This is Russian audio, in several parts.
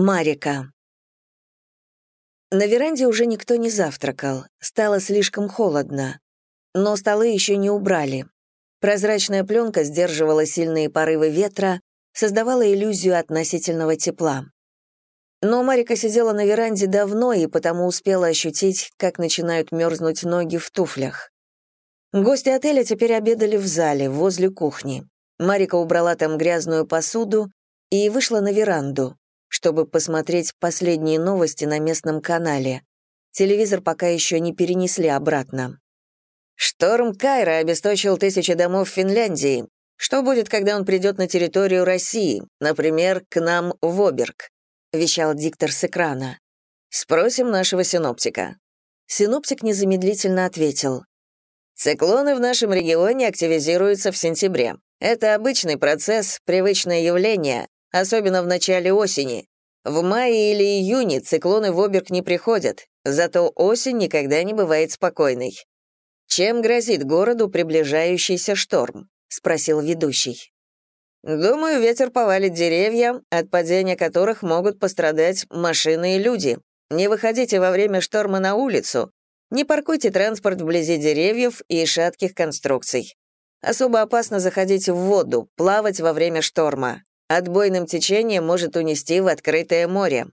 Марика. На веранде уже никто не завтракал, стало слишком холодно. Но столы еще не убрали. Прозрачная пленка сдерживала сильные порывы ветра, создавала иллюзию относительного тепла. Но Марика сидела на веранде давно и потому успела ощутить, как начинают мерзнуть ноги в туфлях. Гости отеля теперь обедали в зале, возле кухни. Марика убрала там грязную посуду и вышла на веранду чтобы посмотреть последние новости на местном канале. Телевизор пока еще не перенесли обратно. Шторм Кайра обесточил тысячи домов в Финляндии. Что будет, когда он придет на территорию России, например, к нам в Оберг? вещал диктор с экрана. Спросим нашего синоптика. Синоптик незамедлительно ответил. Циклоны в нашем регионе активизируются в сентябре. Это обычный процесс, привычное явление, особенно в начале осени. В мае или июне циклоны в Оберг не приходят, зато осень никогда не бывает спокойной. «Чем грозит городу приближающийся шторм?» — спросил ведущий. «Думаю, ветер повалит деревья, от падения которых могут пострадать машины и люди. Не выходите во время шторма на улицу, не паркуйте транспорт вблизи деревьев и шатких конструкций. Особо опасно заходить в воду, плавать во время шторма. Отбойным течением может унести в открытое море.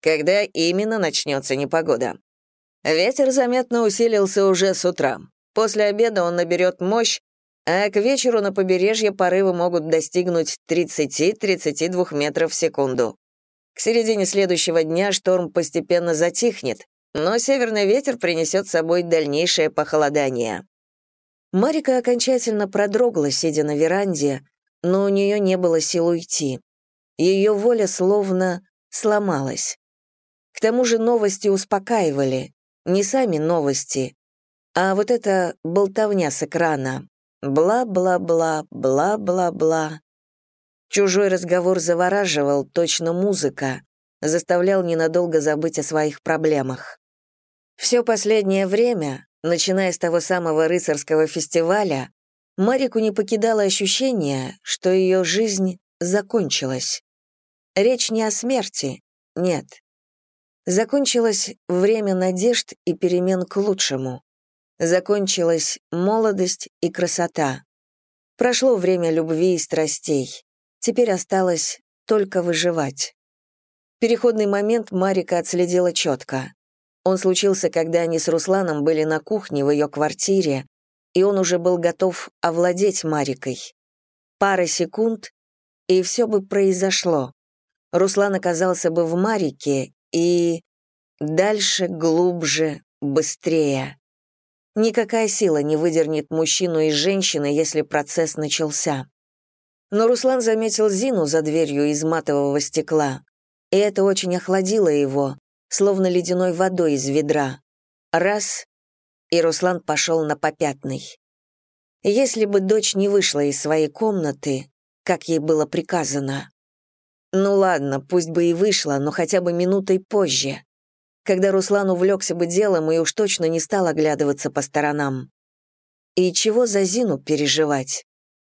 Когда именно начнется непогода? Ветер заметно усилился уже с утра. После обеда он наберет мощь, а к вечеру на побережье порывы могут достигнуть 30-32 метров в секунду. К середине следующего дня шторм постепенно затихнет, но северный ветер принесет с собой дальнейшее похолодание. Марика окончательно продрогла, сидя на веранде, но у нее не было сил уйти. Ее воля словно сломалась. К тому же новости успокаивали. Не сами новости, а вот эта болтовня с экрана. Бла-бла-бла, бла-бла-бла. Чужой разговор завораживал, точно музыка, заставлял ненадолго забыть о своих проблемах. Все последнее время, начиная с того самого рыцарского фестиваля, Марику не покидало ощущение, что ее жизнь закончилась. Речь не о смерти, нет. Закончилось время надежд и перемен к лучшему. Закончилась молодость и красота. Прошло время любви и страстей. Теперь осталось только выживать. Переходный момент Марика отследила четко. Он случился, когда они с Русланом были на кухне в ее квартире, и он уже был готов овладеть Марикой. Пара секунд, и все бы произошло. Руслан оказался бы в Марике, и... Дальше, глубже, быстрее. Никакая сила не выдернет мужчину из женщины, если процесс начался. Но Руслан заметил Зину за дверью из матового стекла, и это очень охладило его, словно ледяной водой из ведра. Раз и Руслан пошел на попятный. Если бы дочь не вышла из своей комнаты, как ей было приказано. Ну ладно, пусть бы и вышла, но хотя бы минутой позже, когда Руслан увлекся бы делом и уж точно не стал оглядываться по сторонам. И чего за Зину переживать?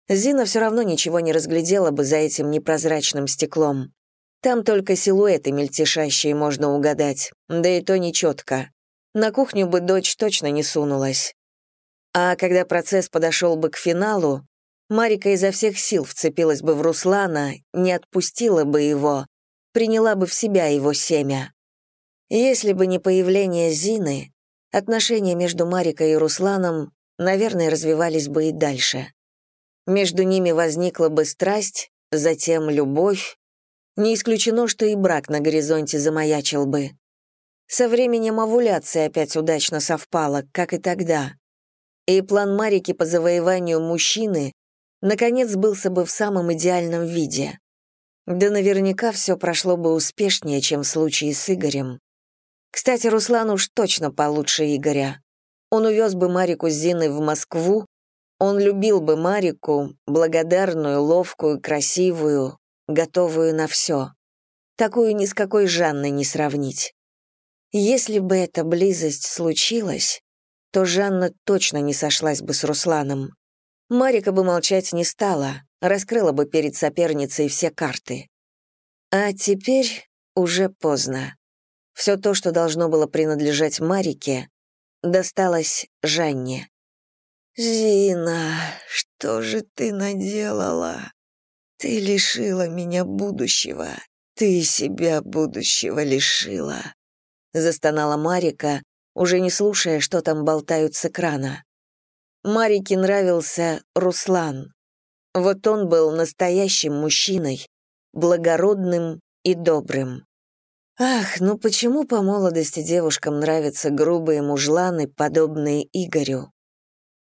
Зина все равно ничего не разглядела бы за этим непрозрачным стеклом. Там только силуэты мельтешащие можно угадать, да и то нечетко. На кухню бы дочь точно не сунулась. А когда процесс подошел бы к финалу, Марика изо всех сил вцепилась бы в Руслана, не отпустила бы его, приняла бы в себя его семя. Если бы не появление Зины, отношения между Марикой и Русланом, наверное, развивались бы и дальше. Между ними возникла бы страсть, затем любовь. Не исключено, что и брак на горизонте замаячил бы. Со временем овуляция опять удачно совпала, как и тогда. И план Марики по завоеванию мужчины наконец сбылся бы в самом идеальном виде. Да наверняка все прошло бы успешнее, чем в случае с Игорем. Кстати, Руслан уж точно получше Игоря. Он увез бы Марику с Зиной в Москву, он любил бы Марику, благодарную, ловкую, красивую, готовую на все. Такую ни с какой Жанной не сравнить. Если бы эта близость случилась, то Жанна точно не сошлась бы с Русланом. Марика бы молчать не стала, раскрыла бы перед соперницей все карты. А теперь уже поздно. Все то, что должно было принадлежать Марике, досталось Жанне. «Зина, что же ты наделала? Ты лишила меня будущего. Ты себя будущего лишила», — застонала Марика, уже не слушая, что там болтают с экрана. Марике нравился Руслан. Вот он был настоящим мужчиной, благородным и добрым. Ах, ну почему по молодости девушкам нравятся грубые мужланы, подобные Игорю?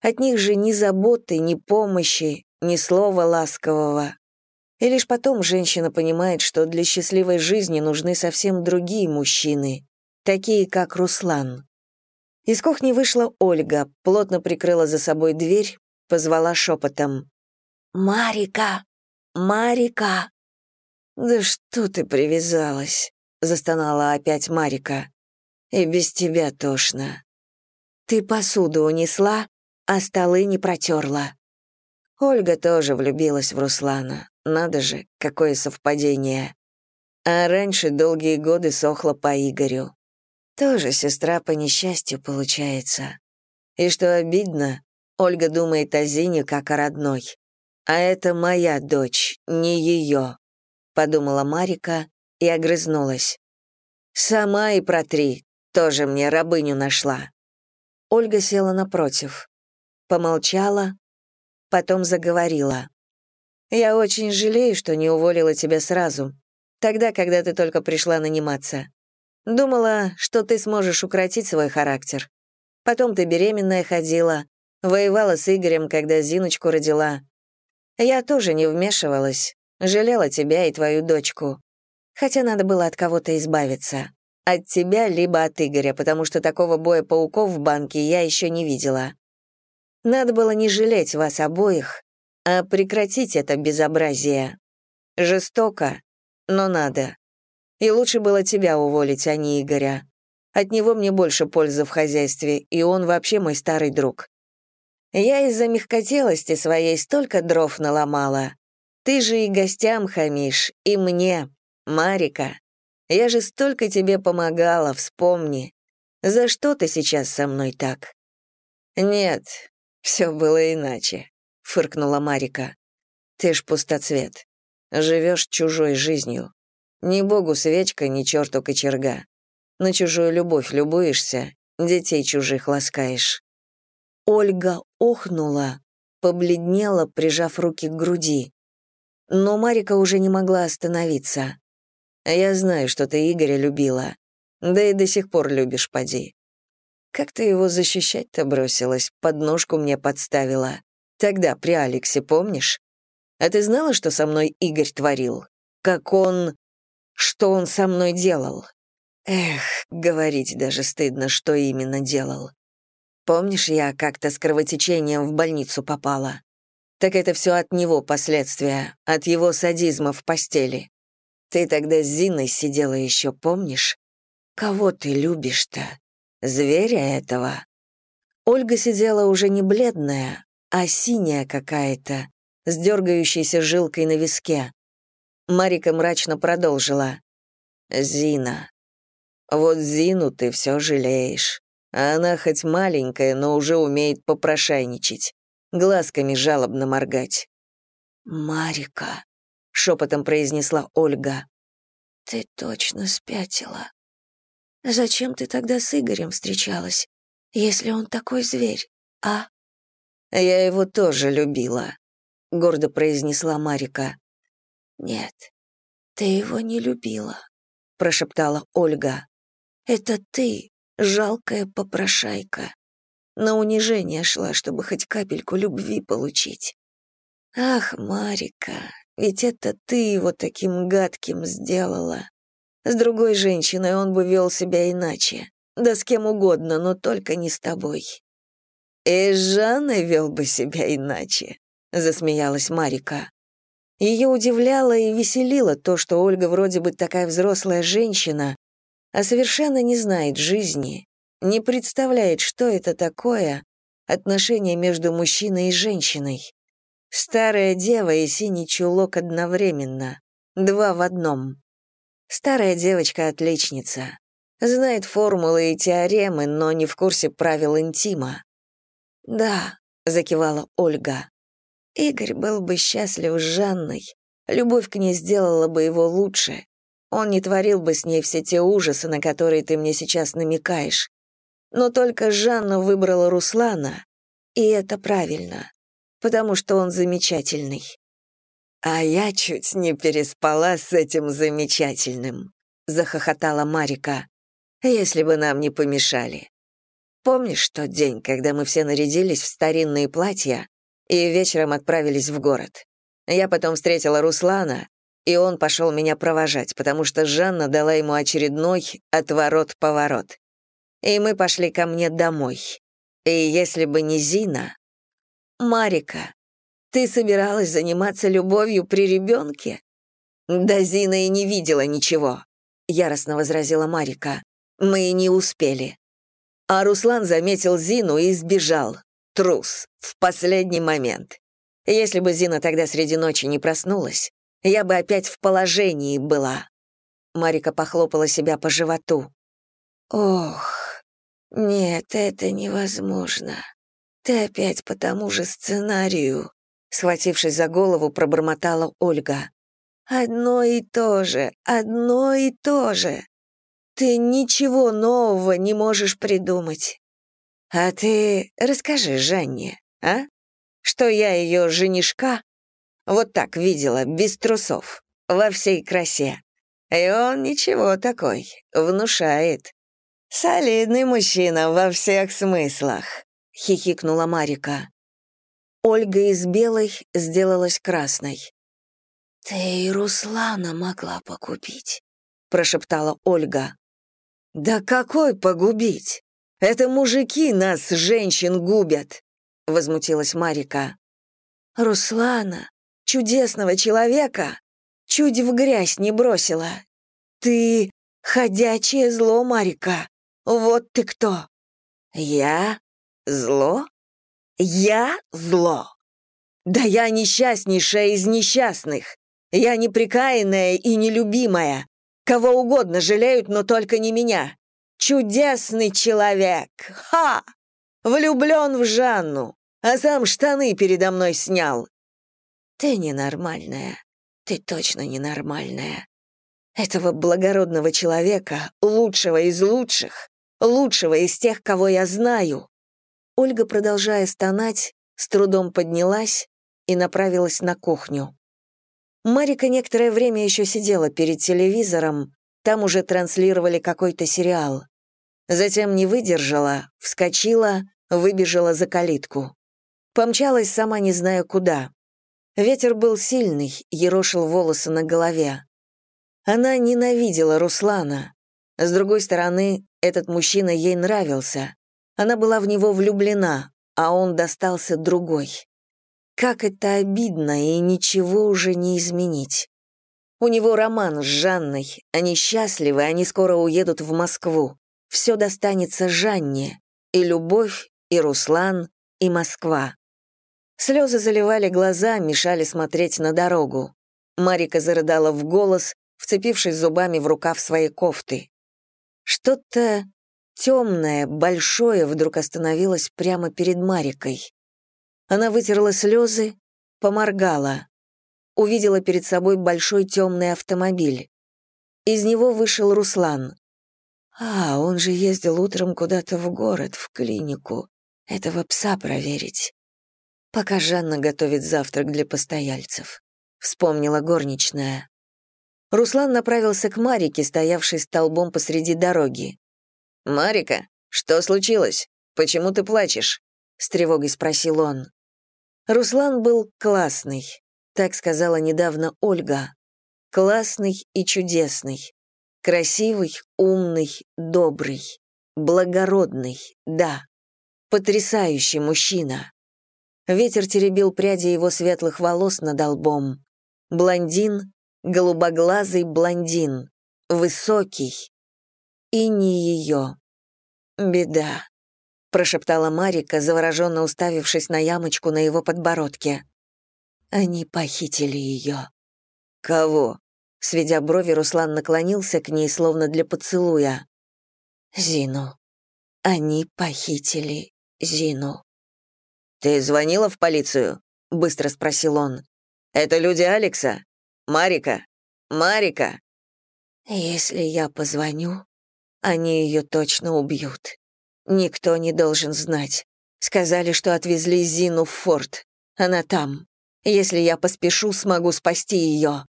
От них же ни заботы, ни помощи, ни слова ласкового. И лишь потом женщина понимает, что для счастливой жизни нужны совсем другие мужчины, такие как Руслан. Из кухни вышла Ольга, плотно прикрыла за собой дверь, позвала шепотом. «Марика! Марика!» «Да что ты привязалась?» застонала опять Марика. И без тебя тошно. Ты посуду унесла, а столы не протерла. Ольга тоже влюбилась в Руслана. Надо же, какое совпадение. А раньше долгие годы сохла по Игорю. Тоже сестра по несчастью получается. И что обидно, Ольга думает о Зине как о родной. А это моя дочь, не ее, подумала Марика и огрызнулась. «Сама и протри, тоже мне рабыню нашла». Ольга села напротив, помолчала, потом заговорила. «Я очень жалею, что не уволила тебя сразу, тогда, когда ты только пришла наниматься. Думала, что ты сможешь укротить свой характер. Потом ты беременная ходила, воевала с Игорем, когда Зиночку родила. Я тоже не вмешивалась, жалела тебя и твою дочку. Хотя надо было от кого-то избавиться. От тебя, либо от Игоря, потому что такого боя пауков в банке я еще не видела. Надо было не жалеть вас обоих, а прекратить это безобразие. Жестоко, но надо. И лучше было тебя уволить, а не Игоря. От него мне больше пользы в хозяйстве, и он вообще мой старый друг. Я из-за мягкотелости своей столько дров наломала. Ты же и гостям хамишь, и мне, Марика, я же столько тебе помогала, вспомни. За что ты сейчас со мной так?» «Нет, все было иначе», — фыркнула Марика. «Ты ж пустоцвет. Живешь чужой жизнью. Ни богу свечка, ни черту кочерга. На чужую любовь любуешься, детей чужих ласкаешь». Ольга охнула, побледнела, прижав руки к груди. Но Марика уже не могла остановиться. Я знаю, что ты Игоря любила. Да и до сих пор любишь, поди. Как ты его защищать-то бросилась, подножку мне подставила. Тогда при Алексе, помнишь? А ты знала, что со мной Игорь творил? Как он... Что он со мной делал? Эх, говорить даже стыдно, что именно делал. Помнишь, я как-то с кровотечением в больницу попала? Так это все от него последствия, от его садизма в постели. Ты тогда с Зиной сидела еще, помнишь? Кого ты любишь-то? Зверя этого?» Ольга сидела уже не бледная, а синяя какая-то, с дергающейся жилкой на виске. Марика мрачно продолжила. «Зина. Вот Зину ты все жалеешь. Она хоть маленькая, но уже умеет попрошайничать, глазками жалобно моргать». «Марика», шепотом произнесла Ольга. Ты точно спятила. Зачем ты тогда с Игорем встречалась, если он такой зверь, а? Я его тоже любила, гордо произнесла Марика. Нет, ты его не любила, прошептала Ольга. Это ты, жалкая попрошайка. На унижение шла, чтобы хоть капельку любви получить. Ах, Марика, ведь это ты его таким гадким сделала. С другой женщиной он бы вел себя иначе. Да с кем угодно, но только не с тобой. И с Жанной вел бы себя иначе, засмеялась Марика. Ее удивляло и веселило то, что Ольга вроде бы такая взрослая женщина, а совершенно не знает жизни, не представляет, что это такое отношение между мужчиной и женщиной. Старая дева и синий чулок одновременно. Два в одном. Старая девочка-отличница. Знает формулы и теоремы, но не в курсе правил интима. «Да», — закивала Ольга. «Игорь был бы счастлив с Жанной. Любовь к ней сделала бы его лучше. Он не творил бы с ней все те ужасы, на которые ты мне сейчас намекаешь. Но только Жанна выбрала Руслана, и это правильно, потому что он замечательный. А я чуть не переспала с этим замечательным, захохотала Марика. Если бы нам не помешали. Помнишь тот день, когда мы все нарядились в старинные платья и вечером отправились в город? Я потом встретила Руслана, и он пошел меня провожать, потому что Жанна дала ему очередной отворот-поворот и мы пошли ко мне домой. И если бы не Зина... Марика, ты собиралась заниматься любовью при ребенке? Да Зина и не видела ничего, яростно возразила Марика. Мы и не успели. А Руслан заметил Зину и сбежал. Трус. В последний момент. Если бы Зина тогда среди ночи не проснулась, я бы опять в положении была. Марика похлопала себя по животу. Ох, «Нет, это невозможно. Ты опять по тому же сценарию», — схватившись за голову, пробормотала Ольга. «Одно и то же, одно и то же. Ты ничего нового не можешь придумать. А ты расскажи Жанне, а? Что я ее женишка вот так видела, без трусов, во всей красе. И он ничего такой, внушает. «Солидный мужчина во всех смыслах», — хихикнула Марика. Ольга из белой сделалась красной. «Ты и Руслана могла погубить», — прошептала Ольга. «Да какой погубить? Это мужики нас, женщин, губят», — возмутилась Марика. «Руслана, чудесного человека, чуть в грязь не бросила. Ты — ходячее зло, Марика. Вот ты кто. Я зло? Я зло. Да я несчастнейшая из несчастных. Я неприкаянная и нелюбимая. Кого угодно жалеют, но только не меня. Чудесный человек. Ха! Влюблен в Жанну, а сам штаны передо мной снял. Ты ненормальная. Ты точно ненормальная. Этого благородного человека, лучшего из лучших, лучшего из тех, кого я знаю». Ольга, продолжая стонать, с трудом поднялась и направилась на кухню. Марика некоторое время еще сидела перед телевизором, там уже транслировали какой-то сериал. Затем не выдержала, вскочила, выбежала за калитку. Помчалась сама не зная куда. Ветер был сильный, ерошил волосы на голове. Она ненавидела Руслана. С другой стороны, этот мужчина ей нравился. Она была в него влюблена, а он достался другой. Как это обидно, и ничего уже не изменить. У него роман с Жанной, они счастливы, они скоро уедут в Москву. Все достанется Жанне, и любовь, и Руслан, и Москва. Слезы заливали глаза, мешали смотреть на дорогу. Марика зарыдала в голос, вцепившись зубами в рукав своей кофты. Что-то темное, большое вдруг остановилось прямо перед Марикой. Она вытерла слезы, поморгала. Увидела перед собой большой темный автомобиль. Из него вышел Руслан. А, он же ездил утром куда-то в город, в клинику. Этого пса проверить. Пока Жанна готовит завтрак для постояльцев. Вспомнила горничная. Руслан направился к Марике, стоявшей столбом посреди дороги. «Марика, что случилось? Почему ты плачешь?» — с тревогой спросил он. Руслан был классный, так сказала недавно Ольга. Классный и чудесный. Красивый, умный, добрый. Благородный, да. Потрясающий мужчина. Ветер теребил пряди его светлых волос над лбом. Блондин, голубоглазый блондин, высокий. И не ее. Беда, прошептала Марика, завороженно уставившись на ямочку на его подбородке. Они похитили ее. Кого? Сведя брови, Руслан наклонился к ней, словно для поцелуя. «Зину. Они похитили Зину». «Ты звонила в полицию?» — быстро спросил он. «Это люди Алекса? Марика? Марика?» «Если я позвоню, они ее точно убьют. Никто не должен знать. Сказали, что отвезли Зину в форт. Она там. Если я поспешу, смогу спасти ее.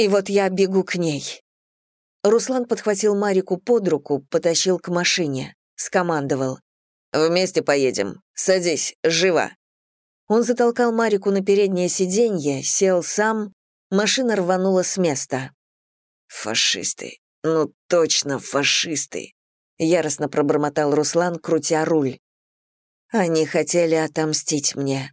И вот я бегу к ней». Руслан подхватил Марику под руку, потащил к машине, скомандовал. «Вместе поедем. Садись, живо». Он затолкал Марику на переднее сиденье, сел сам, машина рванула с места. «Фашисты. Ну точно фашисты», — яростно пробормотал Руслан, крутя руль. «Они хотели отомстить мне».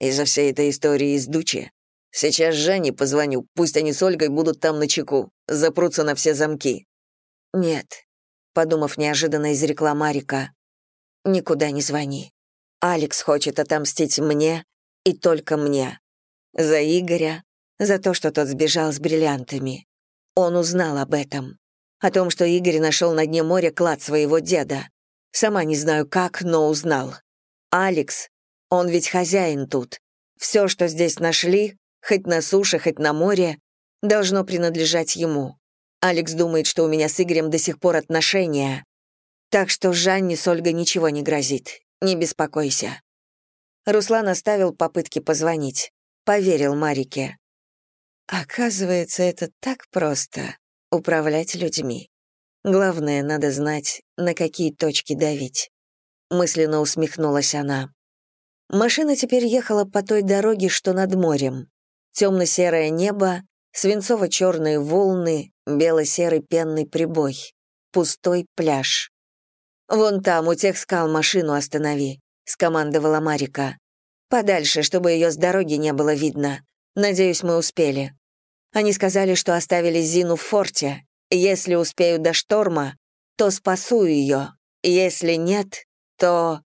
«Из-за всей этой истории из Дучи? Сейчас Жанне позвоню, пусть они с Ольгой будут там на чеку, запрутся на все замки». «Нет», — подумав неожиданно, изрекла Марика. «Никуда не звони. Алекс хочет отомстить мне и только мне. За Игоря, за то, что тот сбежал с бриллиантами. Он узнал об этом. О том, что Игорь нашел на дне моря клад своего деда. Сама не знаю как, но узнал. Алекс, он ведь хозяин тут. Все, что здесь нашли, хоть на суше, хоть на море, должно принадлежать ему. Алекс думает, что у меня с Игорем до сих пор отношения. Так что Жанне с Ольгой ничего не грозит. Не беспокойся. Руслан оставил попытки позвонить. Поверил Марике. Оказывается, это так просто — управлять людьми. Главное, надо знать, на какие точки давить. Мысленно усмехнулась она. Машина теперь ехала по той дороге, что над морем. Темно-серое небо, свинцово-черные волны, бело-серый пенный прибой, пустой пляж. «Вон там, у тех скал машину останови», — скомандовала Марика. «Подальше, чтобы ее с дороги не было видно. Надеюсь, мы успели. Они сказали, что оставили Зину в форте. Если успею до шторма, то спасу ее. Если нет, то...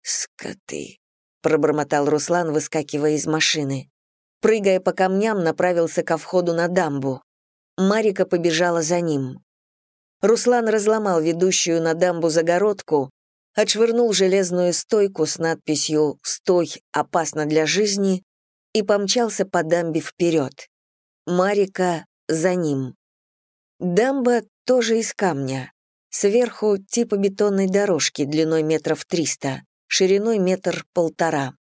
Скоты, пробормотал Руслан, выскакивая из машины. Прыгая по камням, направился ко входу на дамбу. Марика побежала за ним. Руслан разломал ведущую на дамбу загородку, отшвырнул железную стойку с надписью «Стой, опасно для жизни» и помчался по дамбе вперед. Марика за ним. Дамба тоже из камня. Сверху типа бетонной дорожки длиной метров триста, шириной метр полтора.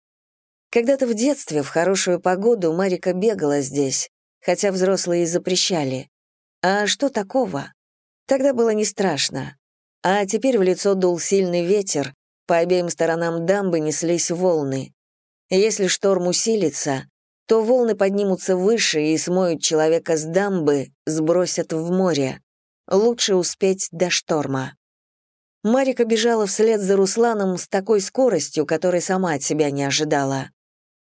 Когда-то в детстве, в хорошую погоду, Марика бегала здесь, хотя взрослые запрещали. А что такого? Тогда было не страшно. А теперь в лицо дул сильный ветер, по обеим сторонам дамбы неслись волны. Если шторм усилится, то волны поднимутся выше и смоют человека с дамбы, сбросят в море. Лучше успеть до шторма. Марика бежала вслед за Русланом с такой скоростью, которой сама от себя не ожидала.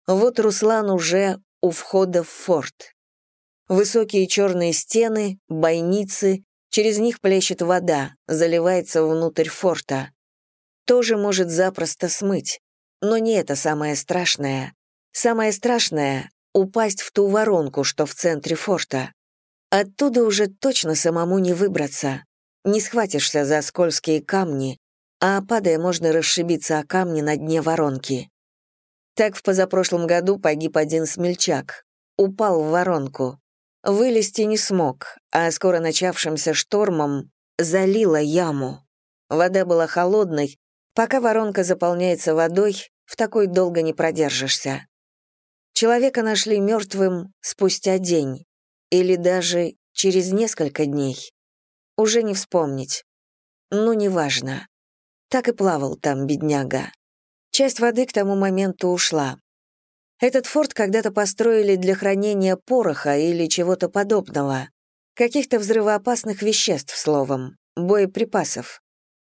Вот Руслан уже у входа в форт. Высокие черные стены, бойницы, через них плещет вода, заливается внутрь форта. Тоже может запросто смыть. Но не это самое страшное. Самое страшное — упасть в ту воронку, что в центре форта. Оттуда уже точно самому не выбраться. Не схватишься за скользкие камни, а падая можно расшибиться о камни на дне воронки. Так в позапрошлом году погиб один смельчак. Упал в воронку. Вылезти не смог, а скоро начавшимся штормом залило яму. Вода была холодной, пока воронка заполняется водой, в такой долго не продержишься. Человека нашли мертвым спустя день, или даже через несколько дней. Уже не вспомнить. Ну, неважно. Так и плавал там бедняга. Часть воды к тому моменту ушла. Этот форт когда-то построили для хранения пороха или чего-то подобного. Каких-то взрывоопасных веществ, словом, боеприпасов.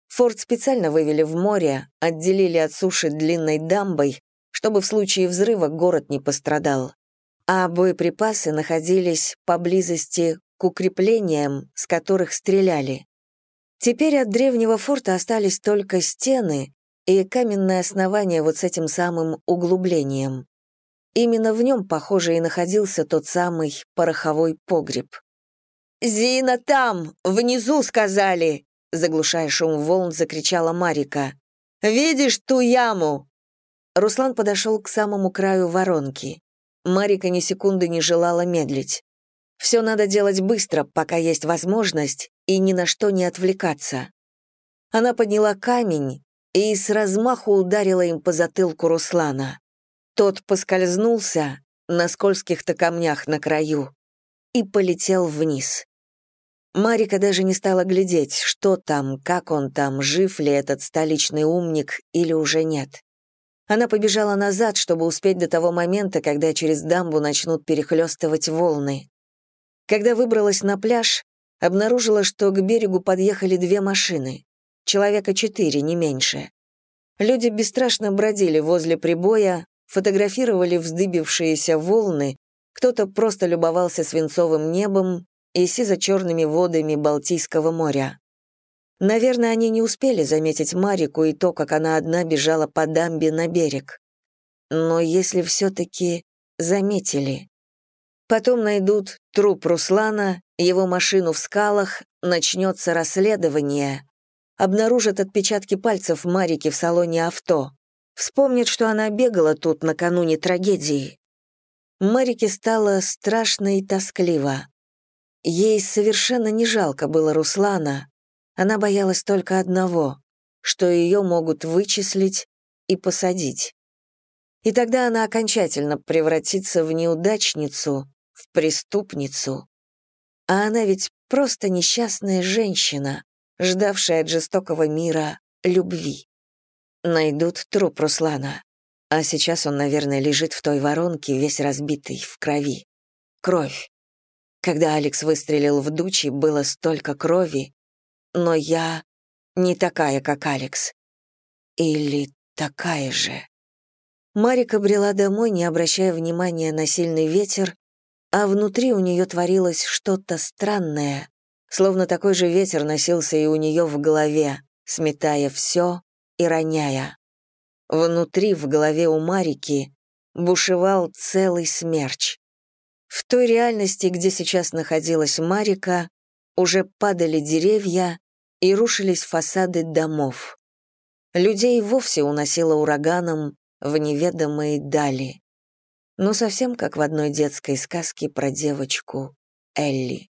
Форт специально вывели в море, отделили от суши длинной дамбой, чтобы в случае взрыва город не пострадал. А боеприпасы находились поблизости к укреплениям, с которых стреляли. Теперь от древнего форта остались только стены и каменное основание вот с этим самым углублением. Именно в нем, похоже, и находился тот самый пороховой погреб. «Зина там! Внизу!» — сказали! Заглушая шум волн, закричала Марика. «Видишь ту яму?» Руслан подошел к самому краю воронки. Марика ни секунды не желала медлить. Все надо делать быстро, пока есть возможность, и ни на что не отвлекаться. Она подняла камень и с размаху ударила им по затылку Руслана. Тот поскользнулся на скользких-то камнях на краю и полетел вниз. Марика даже не стала глядеть, что там, как он там, жив ли этот столичный умник или уже нет. Она побежала назад, чтобы успеть до того момента, когда через дамбу начнут перехлестывать волны. Когда выбралась на пляж, обнаружила, что к берегу подъехали две машины. Человека четыре, не меньше. Люди бесстрашно бродили возле прибоя, фотографировали вздыбившиеся волны, кто-то просто любовался свинцовым небом и сизо-черными водами Балтийского моря. Наверное, они не успели заметить Марику и то, как она одна бежала по дамбе на берег. Но если все-таки заметили. Потом найдут труп Руслана, его машину в скалах, начнется расследование. Обнаружат отпечатки пальцев Марики в салоне авто. Вспомнит, что она бегала тут накануне трагедии. Марике стало страшно и тоскливо. Ей совершенно не жалко было Руслана. Она боялась только одного, что ее могут вычислить и посадить. И тогда она окончательно превратится в неудачницу, в преступницу. А она ведь просто несчастная женщина, ждавшая от жестокого мира любви. Найдут труп Руслана. А сейчас он, наверное, лежит в той воронке, весь разбитый, в крови. Кровь. Когда Алекс выстрелил в Дучи, было столько крови, но я не такая, как Алекс. Или такая же. Марика брела домой, не обращая внимания на сильный ветер, а внутри у нее творилось что-то странное, словно такой же ветер носился и у нее в голове, сметая все и роняя. Внутри, в голове у Марики, бушевал целый смерч. В той реальности, где сейчас находилась Марика, уже падали деревья и рушились фасады домов. Людей вовсе уносило ураганом в неведомые дали. Но совсем как в одной детской сказке про девочку Элли.